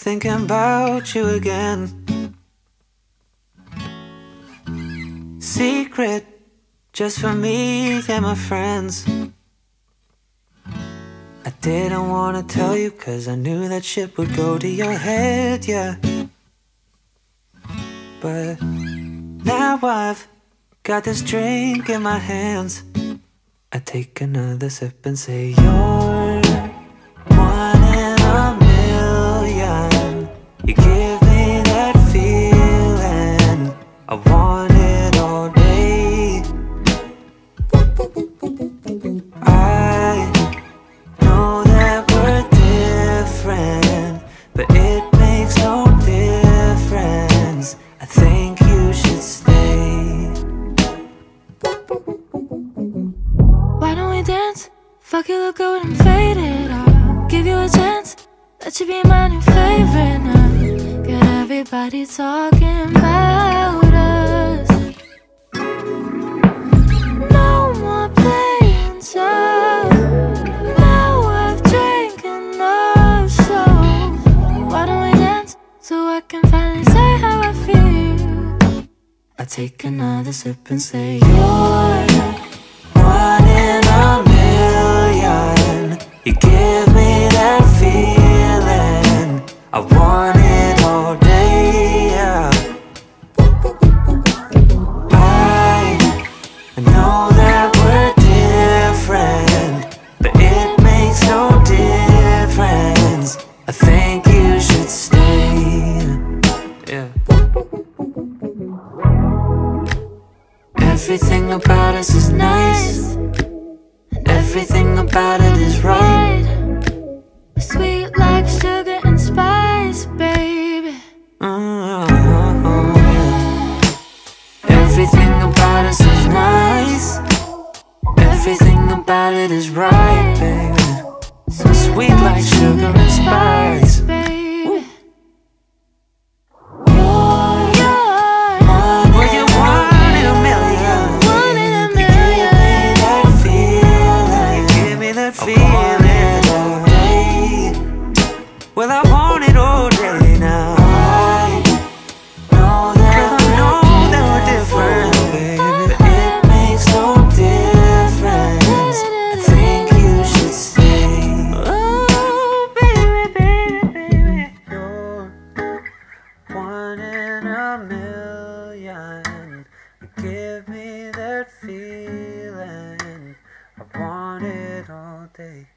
thinking about you again. Secret, just for me and my friends. I didn't wanna tell you, cause I knew that shit would go to your head, yeah. But now I've got this drink in my hands. I take another sip and say, You're I want it all day. I know that we're different, but it makes no difference. I think you should stay. Why don't we dance? Fuck you, look good, I'm faded. I'll give you a chance. That should be my new favorite now. Get everybody talking about so I can finally say how I feel? I take another sip and say, You're one in a million. You give me that feeling. I want it all day. Yeah. I know that we're different, but it makes no difference. I think you should stay. Everything about us is nice. and Everything about it is right. Sweet like sugar and spice, baby. Mm, Everything about us is nice. Everything about it is right, baby. So sweet like sugar and spice. Well, I want it all day now. I know that, Cause I know we're that we're different, baby. But it makes no difference. I think you should stay. Oh, baby, baby, baby. You're one in a million. Give me that feeling. I want it all day.